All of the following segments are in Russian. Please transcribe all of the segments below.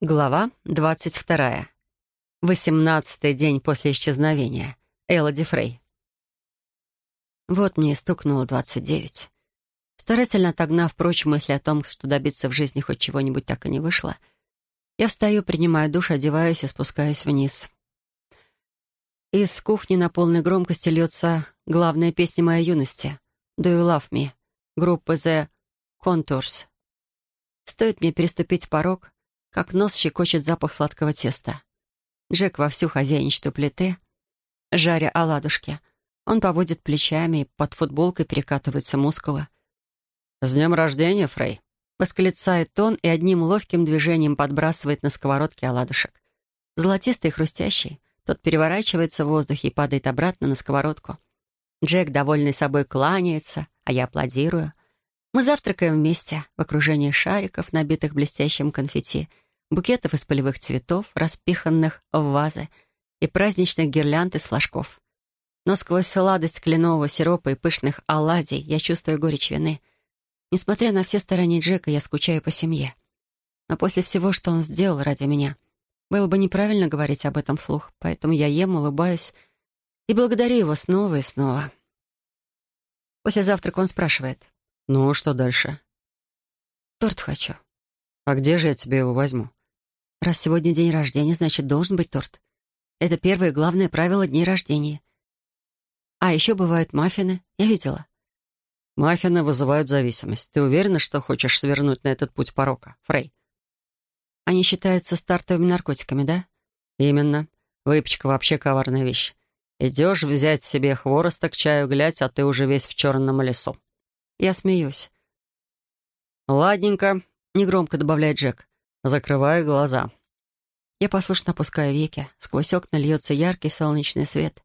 Глава двадцать вторая. Восемнадцатый день после исчезновения. Элоди Фрей. Вот мне и стукнуло двадцать девять. Старательно отогнав прочь мысли о том, что добиться в жизни хоть чего-нибудь так и не вышло, я встаю, принимаю душ, одеваюсь и спускаюсь вниз. Из кухни на полной громкости льется главная песня моей юности «Do you love me?» группы The Contours. Стоит мне переступить порог — как нос щекочет запах сладкого теста. Джек вовсю хозяйничает у плиты, жаря оладушки. Он поводит плечами, и под футболкой перекатываются мускулы. «С днем рождения, Фрей!» — восклицает он и одним ловким движением подбрасывает на сковородке оладушек. Золотистый и хрустящий. Тот переворачивается в воздухе и падает обратно на сковородку. Джек, довольный собой, кланяется, а я аплодирую. Мы завтракаем вместе в окружении шариков, набитых блестящим конфетти, букетов из полевых цветов, распиханных в вазы, и праздничных гирлянд из флажков. Но сквозь сладость кленового сиропа и пышных оладий я чувствую горечь вины. Несмотря на все старания Джека, я скучаю по семье. Но после всего, что он сделал ради меня, было бы неправильно говорить об этом вслух, поэтому я ем, улыбаюсь и благодарю его снова и снова. После завтрака он спрашивает — «Ну, что дальше?» «Торт хочу». «А где же я тебе его возьму?» «Раз сегодня день рождения, значит, должен быть торт. Это первое и главное правило дней рождения. А еще бывают маффины. Я видела». «Маффины вызывают зависимость. Ты уверена, что хочешь свернуть на этот путь порока, Фрей?» «Они считаются стартовыми наркотиками, да?» «Именно. Выпечка вообще коварная вещь. Идешь взять себе хвороста к чаю, глядь, а ты уже весь в черном лесу». Я смеюсь. «Ладненько», — негромко добавляет Джек. «Закрывай глаза». Я послушно опускаю веки. Сквозь окна льется яркий солнечный свет.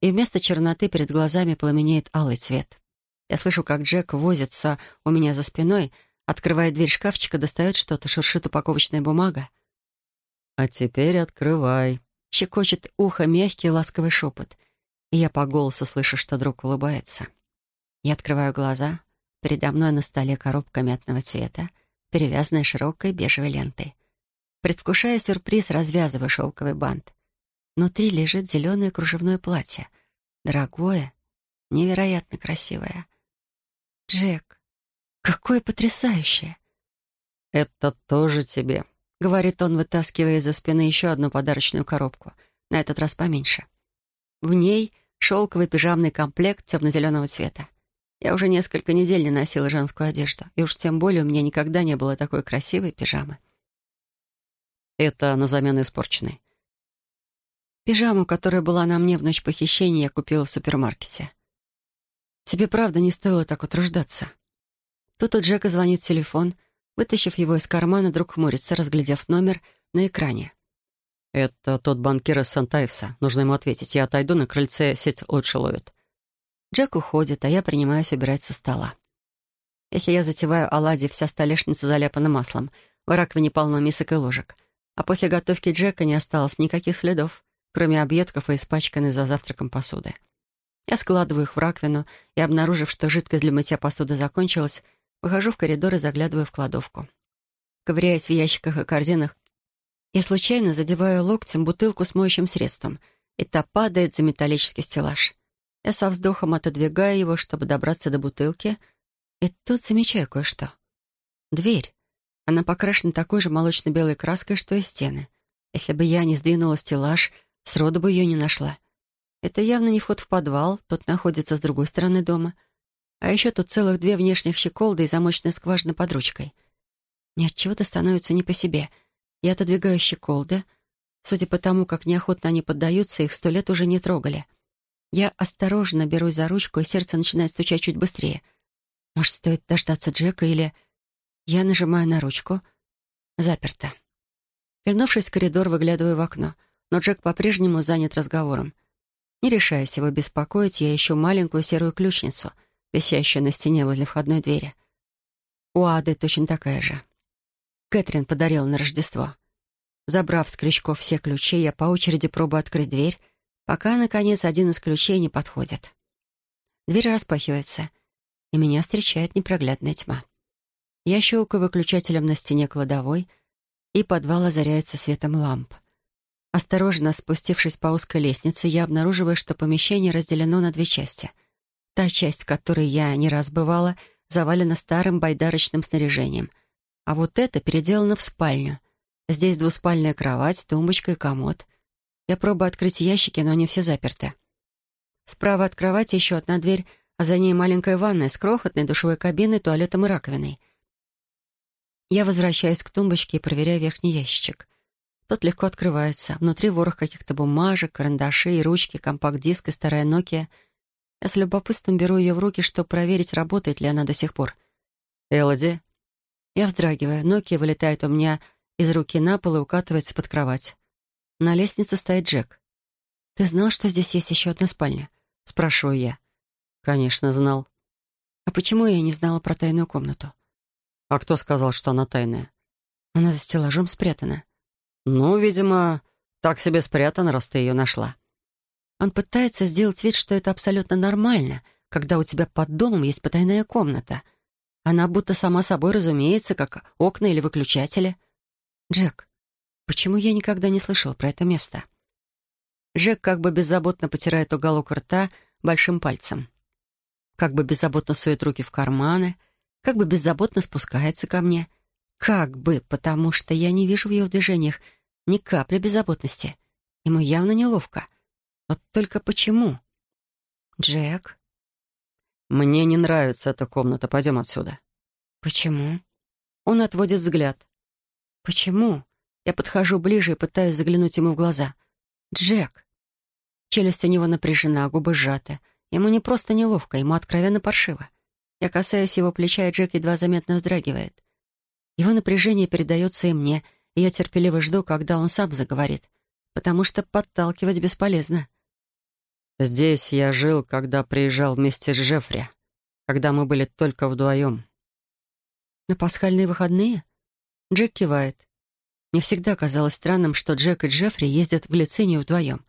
И вместо черноты перед глазами пламенеет алый цвет. Я слышу, как Джек возится у меня за спиной, открывает дверь шкафчика, достает что-то, шуршит упаковочная бумага. «А теперь открывай», — щекочет ухо мягкий ласковый шепот. И я по голосу слышу, что друг улыбается. Я открываю глаза. Передо мной на столе коробка мятного цвета, перевязанная широкой бежевой лентой. Предвкушая сюрприз, развязываю шелковый бант. Внутри лежит зеленое кружевное платье. Дорогое, невероятно красивое. «Джек, какое потрясающее!» «Это тоже тебе», — говорит он, вытаскивая из-за спины еще одну подарочную коробку, на этот раз поменьше. В ней шелковый пижамный комплект темно-зеленого цвета. Я уже несколько недель не носила женскую одежду, и уж тем более у меня никогда не было такой красивой пижамы. Это на замену испорченной. Пижаму, которая была на мне в ночь похищения, я купила в супермаркете. Тебе правда не стоило так утруждаться. Тут у Джека звонит телефон. Вытащив его из кармана, друг хмурится, разглядев номер на экране. «Это тот банкир из Сантаевса. Нужно ему ответить. Я отойду, на крыльце сеть лучше ловит». Джек уходит, а я принимаюсь убирать со стола. Если я затеваю оладьи, вся столешница заляпана маслом, в раковине полно мисок и ложек. А после готовки Джека не осталось никаких следов, кроме объедков и испачканной за завтраком посуды. Я складываю их в раковину и, обнаружив, что жидкость для мытья посуды закончилась, выхожу в коридор и заглядываю в кладовку. Ковыряясь в ящиках и корзинах, я случайно задеваю локтем бутылку с моющим средством, и та падает за металлический стеллаж. Я со вздохом отодвигаю его, чтобы добраться до бутылки, и тут замечаю кое-что. Дверь. Она покрашена такой же молочно-белой краской, что и стены. Если бы я не сдвинула стеллаж, сроду бы ее не нашла. Это явно не вход в подвал, тот находится с другой стороны дома. А еще тут целых две внешних щеколды и замочная скважина под ручкой. Мне от чего-то становится не по себе. Я отодвигаю щеколды. Судя по тому, как неохотно они поддаются, их сто лет уже не трогали — я осторожно берусь за ручку, и сердце начинает стучать чуть быстрее. Может, стоит дождаться Джека или... Я нажимаю на ручку. Заперто. Вернувшись в коридор, выглядываю в окно, но Джек по-прежнему занят разговором. Не решаясь его беспокоить, я ищу маленькую серую ключницу, висящую на стене возле входной двери. У Ады точно такая же. Кэтрин подарила на Рождество. Забрав с крючков все ключи, я по очереди пробую открыть дверь — пока, наконец, один из ключей не подходит. Дверь распахивается, и меня встречает непроглядная тьма. Я щелкаю выключателем на стене кладовой, и подвал озаряется светом ламп. Осторожно спустившись по узкой лестнице, я обнаруживаю, что помещение разделено на две части. Та часть, в которой я не раз бывала, завалена старым байдарочным снаряжением. А вот это переделано в спальню. Здесь двуспальная кровать, тумбочка и комод. Я пробую открыть ящики, но они все заперты. Справа от кровати еще одна дверь, а за ней маленькая ванная с крохотной душевой кабиной, туалетом и раковиной. Я возвращаюсь к тумбочке и проверяю верхний ящичек. Тот легко открывается. Внутри ворох каких-то бумажек, карандаши и ручки, компакт-диск и старая Nokia. Я с любопытством беру ее в руки, чтобы проверить, работает ли она до сих пор. «Элоди?» Я вздрагиваю. Nokia вылетает у меня из руки на пол и укатывается под кровать. На лестнице стоит Джек. «Ты знал, что здесь есть еще одна спальня?» — спрашиваю я. «Конечно, знал». «А почему я не знала про тайную комнату?» «А кто сказал, что она тайная?» «Она за стеллажом спрятана». «Ну, видимо, так себе спрятана, раз ты ее нашла». Он пытается сделать вид, что это абсолютно нормально, когда у тебя под домом есть потайная комната. Она будто сама собой разумеется, как окна или выключатели. «Джек, почему я никогда не слышал про это место?» Джек как бы беззаботно потирает уголок рта большим пальцем. Как бы беззаботно сует руки в карманы, как бы беззаботно спускается ко мне. Как бы, потому что я не вижу в его движениях ни капли беззаботности. Ему явно неловко. Вот только почему? Джек? Мне не нравится эта комната. Пойдем отсюда. Почему? Он отводит взгляд. Почему? Я подхожу ближе и пытаюсь заглянуть ему в глаза. Джек. Челюсть у него напряжена, губы сжаты. Ему не просто неловко, ему откровенно паршиво. Я касаюсь его плеча, и Джек едва заметно вздрагивает. Его напряжение передается и мне, и я терпеливо жду, когда он сам заговорит, потому что подталкивать бесполезно. «Здесь я жил, когда приезжал вместе с Джеффри, когда мы были только вдвоем». «На пасхальные выходные?» Джек кивает. Мне всегда казалось странным, что Джек и Джеффри ездят в лицинию вдвоем.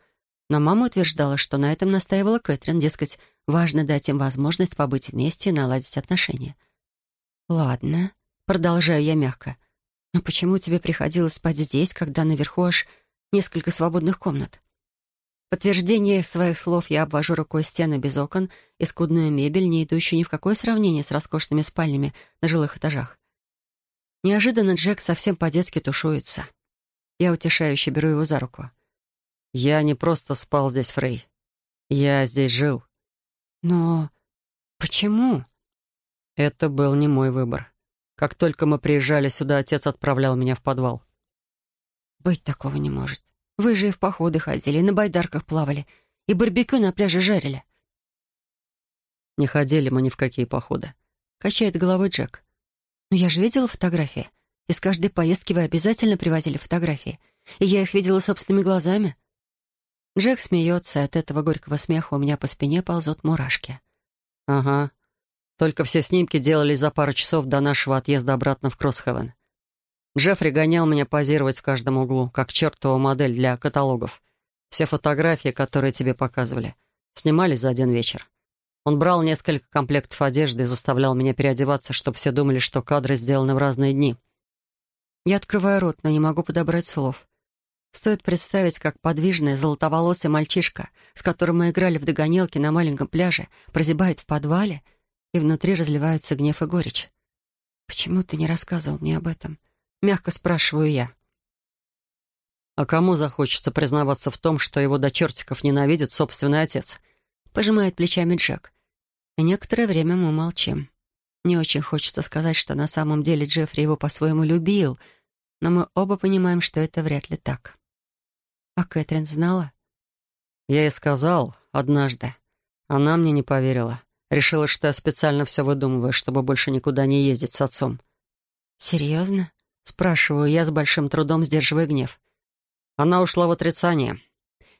Но мама утверждала, что на этом настаивала Кэтрин, дескать, важно дать им возможность побыть вместе и наладить отношения. «Ладно», — продолжаю я мягко. «Но почему тебе приходилось спать здесь, когда наверху аж несколько свободных комнат?» подтверждение своих слов я обвожу рукой стены без окон и скудную мебель, не идущую ни в какое сравнение с роскошными спальнями на жилых этажах. Неожиданно Джек совсем по-детски тушуется. Я утешающе беру его за руку. «Я не просто спал здесь, Фрей. Я здесь жил». «Но почему?» Это был не мой выбор. Как только мы приезжали сюда, отец отправлял меня в подвал. «Быть такого не может. Вы же и в походы ходили, и на байдарках плавали, и барбекю на пляже жарили». «Не ходили мы ни в какие походы», — качает головой Джек. Но я же видела фотографии. Из каждой поездки вы обязательно привозили фотографии. И я их видела собственными глазами. Джек смеется, от этого горького смеха у меня по спине ползут мурашки. «Ага. Только все снимки делались за пару часов до нашего отъезда обратно в Кроссхевен. Джеффри гонял меня позировать в каждом углу, как чертова модель для каталогов. Все фотографии, которые тебе показывали, снимались за один вечер. Он брал несколько комплектов одежды и заставлял меня переодеваться, чтобы все думали, что кадры сделаны в разные дни. Я открываю рот, но не могу подобрать слов. Стоит представить, как подвижный, золотоволосый мальчишка, с которым мы играли в догонелки на маленьком пляже, прозябает в подвале, и внутри разливаются гнев и горечь. «Почему ты не рассказывал мне об этом?» — мягко спрашиваю я. «А кому захочется признаваться в том, что его до чертиков ненавидит собственный отец?» — пожимает плечами Джек. И некоторое время мы молчим. Не очень хочется сказать, что на самом деле Джеффри его по-своему любил, но мы оба понимаем, что это вряд ли так. А Кэтрин знала? Я ей сказал однажды. Она мне не поверила. Решила, что я специально все выдумываю, чтобы больше никуда не ездить с отцом. «Серьезно?» — спрашиваю я с большим трудом, сдерживая гнев. Она ушла в отрицание.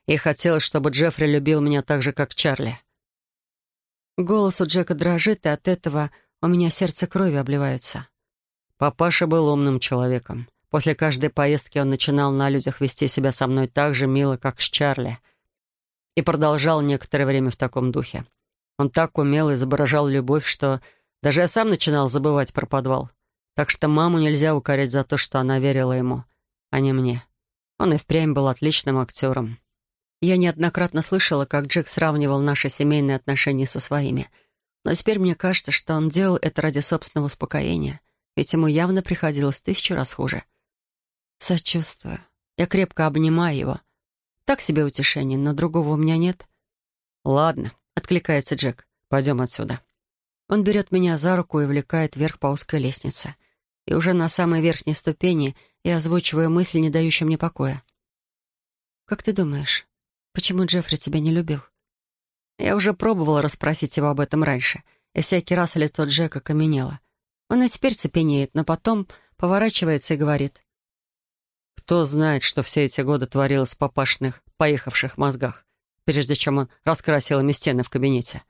И хотела, чтобы Джеффри любил меня так же, как Чарли. Голос у Джека дрожит, и от этого у меня сердце крови обливается. Папаша был умным человеком. После каждой поездки он начинал на людях вести себя со мной так же мило, как с Чарли. И продолжал некоторое время в таком духе. Он так умело изображал любовь, что даже я сам начинал забывать про подвал. Так что маму нельзя укорять за то, что она верила ему, а не мне. Он и впрямь был отличным актером. Я неоднократно слышала, как Джек сравнивал наши семейные отношения со своими. Но теперь мне кажется, что он делал это ради собственного успокоения, ведь ему явно приходилось тысячу раз хуже. Сочувствую. Я крепко обнимаю его. Так себе утешение, но другого у меня нет. «Ладно», — откликается Джек, — «пойдем отсюда». Он берет меня за руку и влекает вверх по узкой лестнице. И уже на самой верхней ступени я озвучиваю мысль, не дающую мне покоя. «Как ты думаешь, почему Джеффри тебя не любил?» Я уже пробовала расспросить его об этом раньше, и всякий раз лицо Джека каменело. Он и теперь цепенеет, но потом поворачивается и говорит. «Кто знает, что все эти годы творилось в папашных, поехавших мозгах, прежде чем он раскрасил ими стены в кабинете?»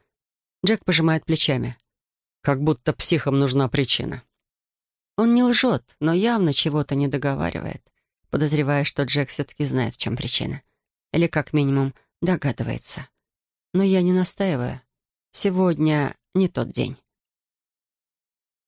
Джек пожимает плечами. Как будто психам нужна причина. Он не лжет, но явно чего-то не договаривает, подозревая, что Джек все-таки знает, в чем причина. Или, как минимум, догадывается. Но я не настаиваю. Сегодня не тот день.